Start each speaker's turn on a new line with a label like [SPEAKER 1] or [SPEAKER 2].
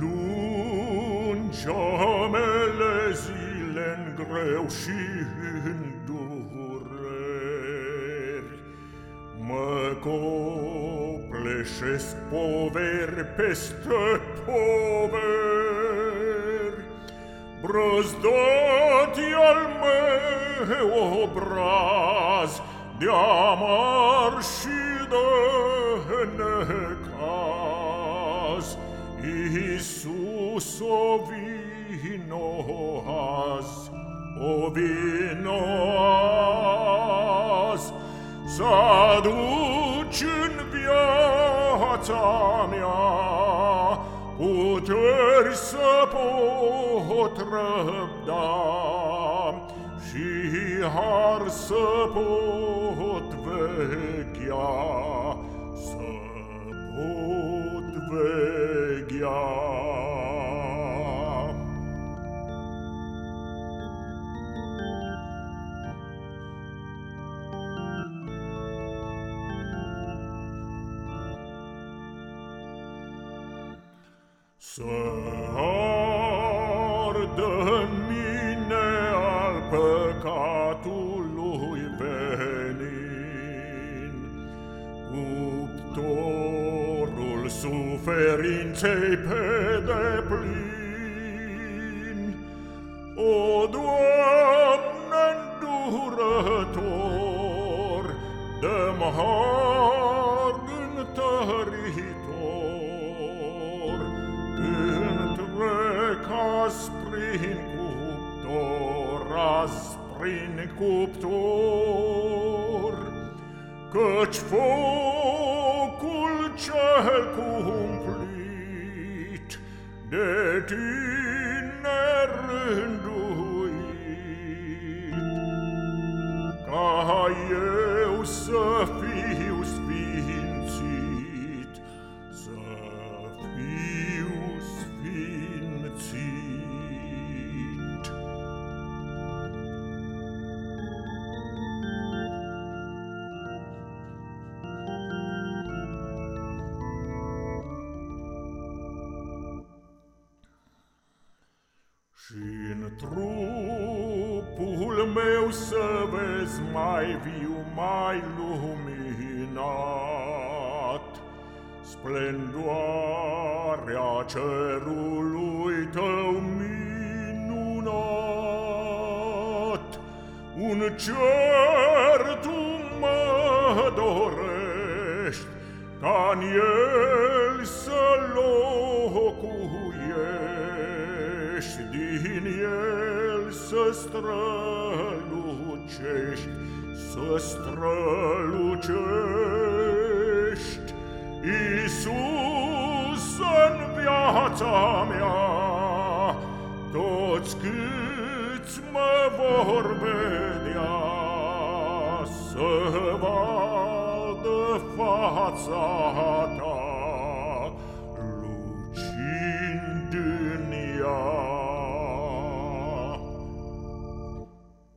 [SPEAKER 1] Lungeamele zile-n greu și în dureri, Mă copleșesc poveri peste poveri, Brăzdătii al meu obraz de amar și de necaz, Isuso vinoas, o vino as, să aduci în viața mea, puteri să pot răbda și har să pot vechea. ea. Să ardă în mine al păcat, suferinței pe deplin. O, Doamne, îndurător, de har întăritor, Întrec-as prin cuptor, as prin cuptor, Căci focul cel cumplit De tine rânduit Ca eu să fiu Și-n trupul meu să vezi mai viu, mai luminat, Splendoarea cerului tău minunat, Un cer tu mă dorești, ca-n el lucești, să strălucești. Iisus în viața mea, toți câți mă vor vedea, să vadă fața